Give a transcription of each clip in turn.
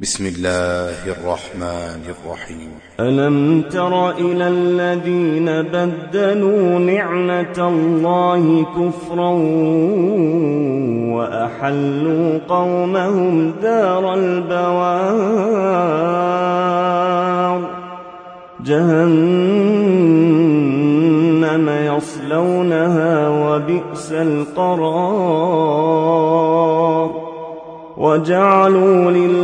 بسم الله الرحمن الرحيم. ألم تر إلى الذين بدلوا نعمة الله كفرا وأحلوا قومهم دار البوار. جهنم يصلونها وبئس القرار. وجعلوا لله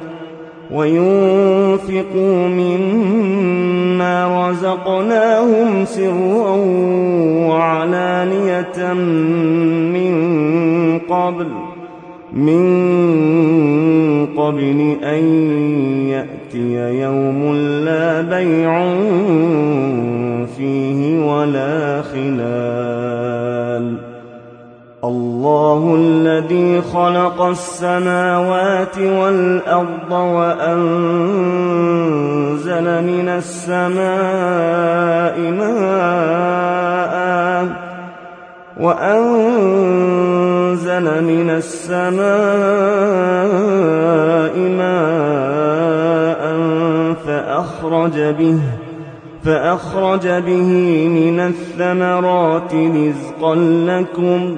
وينفقوا مما رزقناهم سرا وعلانية من قبل من قبل أن يأتي يوم لا بيع الذي خلق السماوات والأرض وأنزل من السماء ماء وأنزل من السماء ماء فأخرج به فأخرج به من الثمرات رزقا لكم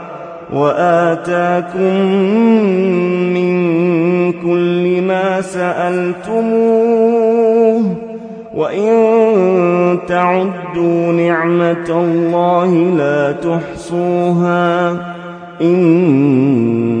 وآتاكم من كل ما سألتموه وإن تعدوا نعمة الله لا تحصوها إن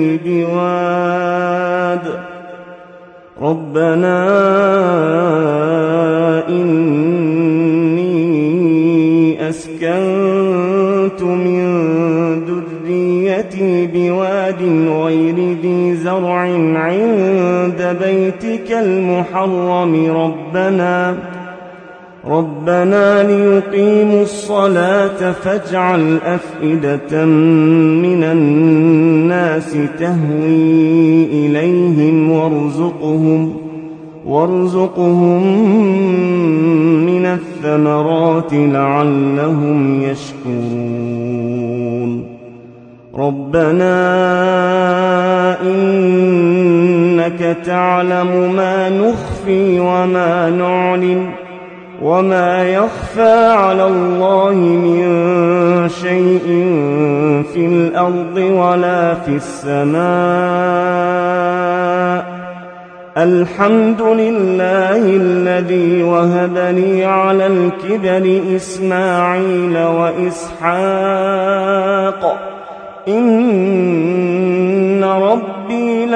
بيتك المحرم ربنا ربنا ليقيموا الصلاة فاجعل أفئدة من الناس تهوي إليهم وارزقهم وارزقهم من الثمرات لعلهم يشكرون. ربنا إنك تعلم ما نخفي وما نعلن وما يخفى على الله من شيء في الأرض ولا في السماء. الحمد لله الذي وهبني على الكبر إسماعيل وإسحاق.